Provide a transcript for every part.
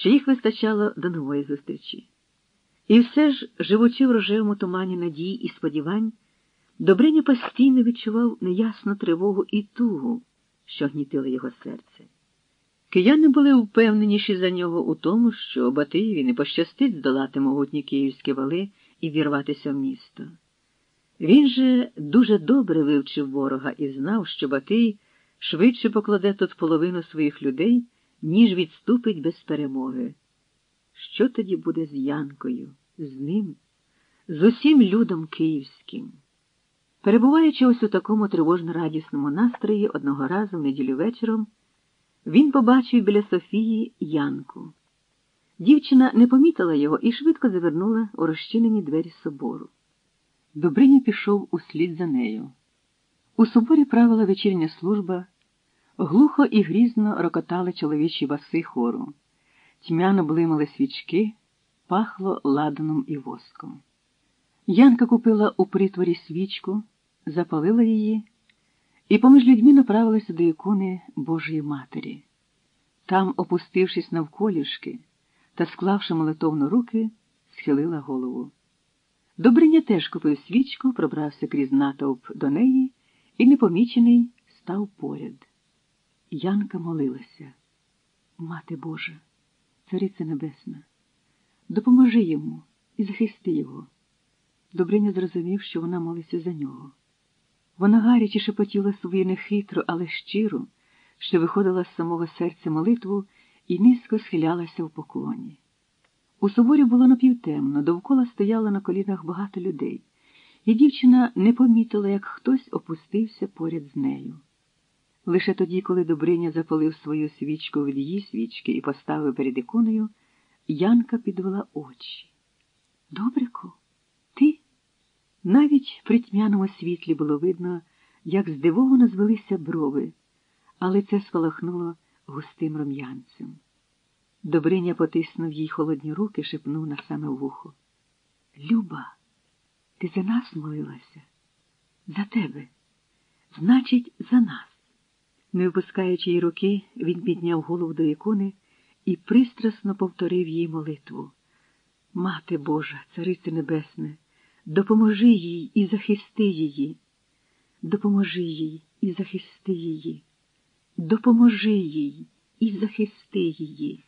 що їх вистачало до нової зустрічі. І все ж, живучи в рожевому тумані надій і сподівань, Добриня постійно відчував неясну тривогу і тугу, що гнітили його серце. Кияни були впевненіші за нього у тому, що Батиєві не пощастить здолати могутні київські вали і вірватися в місто. Він же дуже добре вивчив ворога і знав, що Батий швидше покладе тут половину своїх людей, ніж відступить без перемоги. Що тоді буде з Янкою, з ним, з усім людом київським? Перебуваючи ось у такому тривожно радісному настрої одного разу в неділю вечором, він побачив біля Софії Янку. Дівчина не помітила його і швидко завернула у розчинені двері собору. Добриня пішов услід за нею. У соборі правила вечірня служба, глухо і грізно рокотали чоловічі баси хору, тьмяно блимали свічки, пахло ладаном і воском. Янка купила у притворі свічку, запалила її і поміж людьми направилася до ікони Божої Матері. Там, опустившись навколішки та склавши молитовно руки, схилила голову. Добриня теж купив свічку, пробрався крізь натовп до неї і, непомічений, став поряд. Янка молилася. Мати Божа, Цариця Небесна, допоможи йому і захисти його. Добриня зрозумів, що вона молиться за нього. Вона гаряче шепотіла свою нехитру, але щиру, що виходила з самого серця молитву і низько схилялася в поклоні. У соборі було напівтемно, довкола стояло на колінах багато людей, і дівчина не помітила, як хтось опустився поряд з нею. Лише тоді, коли Добриня запалив свою свічку від її свічки і поставив перед іконою, Янка підвела очі. Добрику, ти? Навіть при тьмяному світлі було видно, як здивовано звелися брови, але це спалахнуло густим рум'янцем. Добриня потиснув їй холодні руки, шепнув на саме вухо. Люба, ти за нас молилася? За тебе. Значить, за нас. Не випускаючи її руки, він підняв голову до ікони і пристрасно повторив їй молитву. Мати Божа, Царице Небесне, допоможи їй і захисти її. Допоможи їй і захисти її. Допоможи їй і захисти її.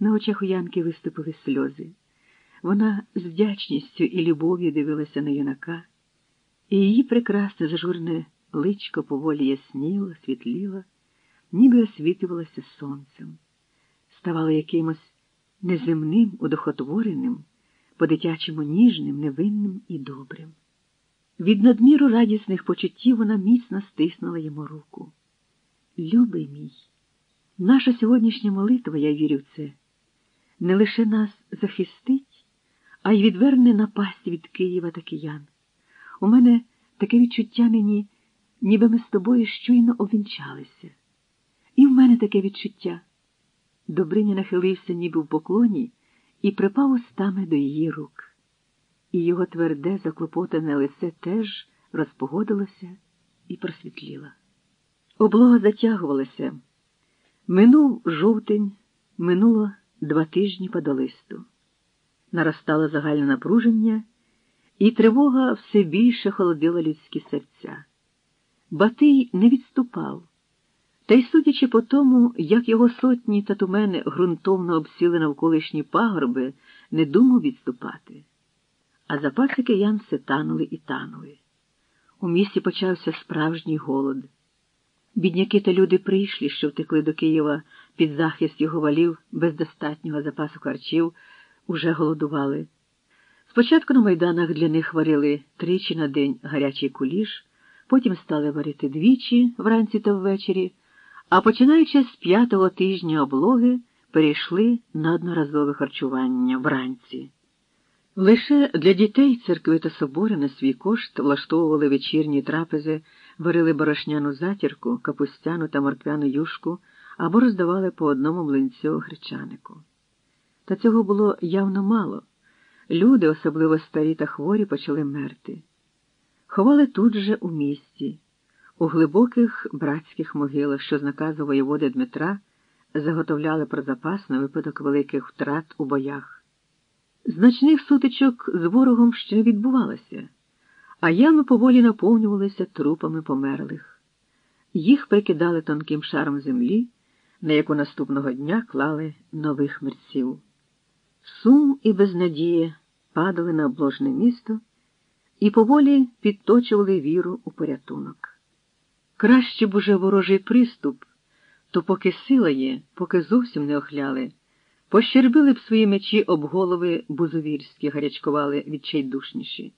На очах у Янки виступили сльози. Вона з вдячністю і любов'ю дивилася на юнака, і її прекрасне зажурне личко поволі ясніло, світліло, ніби освітлювалося сонцем, ставало якимось неземним, удохотвореним, по-дитячому ніжним, невинним і добрим. Від надміру радісних почуттів вона міцно стиснула йому руку. Любий мій, наша сьогоднішня молитва, я вірю в це не лише нас захистить, а й відверне напасть від Києва та киян. У мене таке відчуття нині, ніби ми з тобою щойно обвінчалися. І в мене таке відчуття. Добриня нахилився, ніби в поклоні, і припав устами до її рук. І його тверде, заклопотане лице теж розпогодилося і просвітліло. Облога затягувалася. Минув жовтень, минуло два тижні падолисту. Наростало загальне напруження, і тривога все більше холодила людські серця. Батий не відступав, та й, судячи по тому, як його сотні татумени ґрунтовно обсіли навколишні пагорби, не думав відступати. А запаси киян все танули і танули. У місті почався справжній голод. Бідняки та люди прийшлі, що втекли до Києва під захист його валів без достатнього запасу харчів, уже голодували. Спочатку на майданах для них варили тричі на день гарячий куліш, потім стали варити двічі вранці та ввечері, а починаючи з п'ятого тижня облоги, перейшли на одноразове харчування вранці. Лише для дітей церкви та собори на свій кошт влаштовували вечірні трапези, варили борошняну затірку, капустяну та морквяну юшку або роздавали по одному млинцю гречанику. Та цього було явно мало. Люди, особливо старі та хворі, почали мерти. Ховали тут же у місті, у глибоких братських могилах, що з наказу воєводи Дмитра заготовляли про запас на випадок великих втрат у боях. Значних сутичок з ворогом ще не відбувалося, а ями поволі наповнювалися трупами померлих. Їх прикидали тонким шаром землі, на яку наступного дня клали нових мерців. Сум і безнадія падали на обложне місто і поволі підточували віру у порятунок. Краще б уже ворожий приступ, то поки сила є, поки зовсім не охляли, пощербили б свої мечі об голови бузовірські, гарячкували відчайдушніші.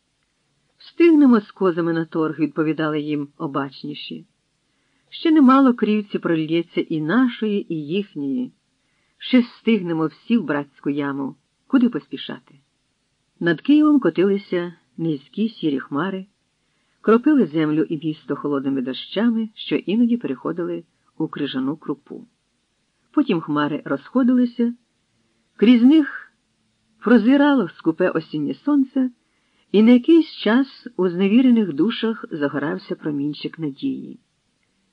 Встигнемо з козами на торг, відповідали їм обачніші. Ще немало крівці прольється і нашої, і їхньої. Ще стигнемо всі в братську яму. Куди поспішати? Над Києвом котилися низькі сірі хмари, кропили землю і місто холодними дощами, що іноді переходили у крижану крупу. Потім хмари розходилися, крізь них прозирало скупе осіннє сонце, і на якийсь час у зневірених душах загорався промінчик надії.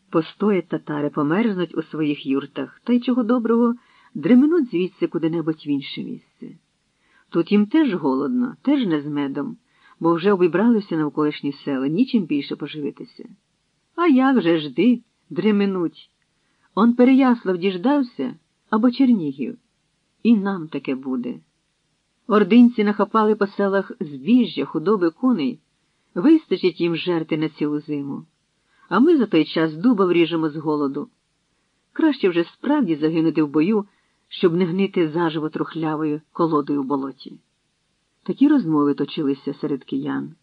Постоять татари, померзнуть у своїх юртах, та й чого доброго дременуть звідси куди-небудь в інше місце. Тут їм теж голодно, теж не з медом, бо вже обібралися навколишні села, нічим більше поживитися. А як же жди, дременуть? Он Переяслав діждався або Чернігів. І нам таке буде. Ординці нахапали по селах збіжжя, худоби коней, вистачить їм жерти на цілу зиму. А ми за той час дуба вріжемо з голоду. Краще вже справді загинути в бою, щоб не гнити заживо трухлявою колодою в болоті. Такі розмови точилися серед киян.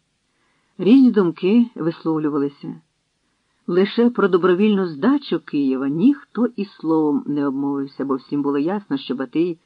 Різні думки висловлювалися. Лише про добровільну здачу Києва ніхто і словом не обмовився, бо всім було ясно, що Батий